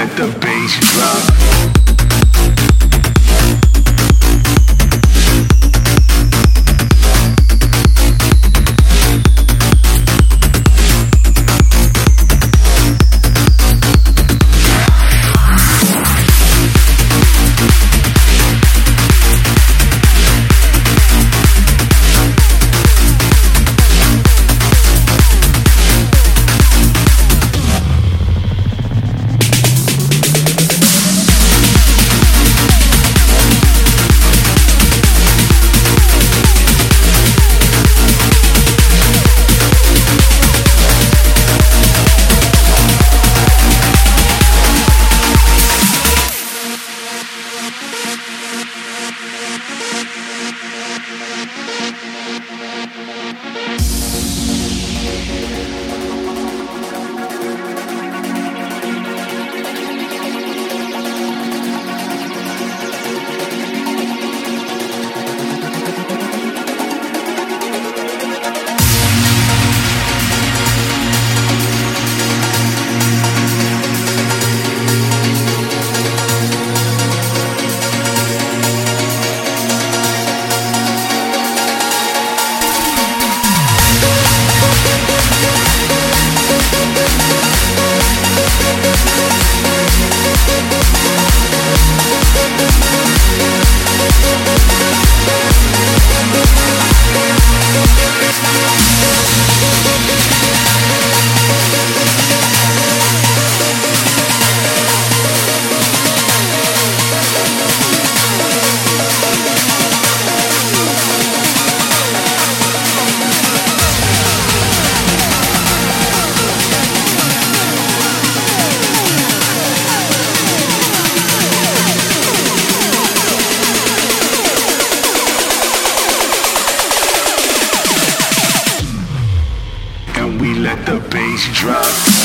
let the bass drop. let the bass drop.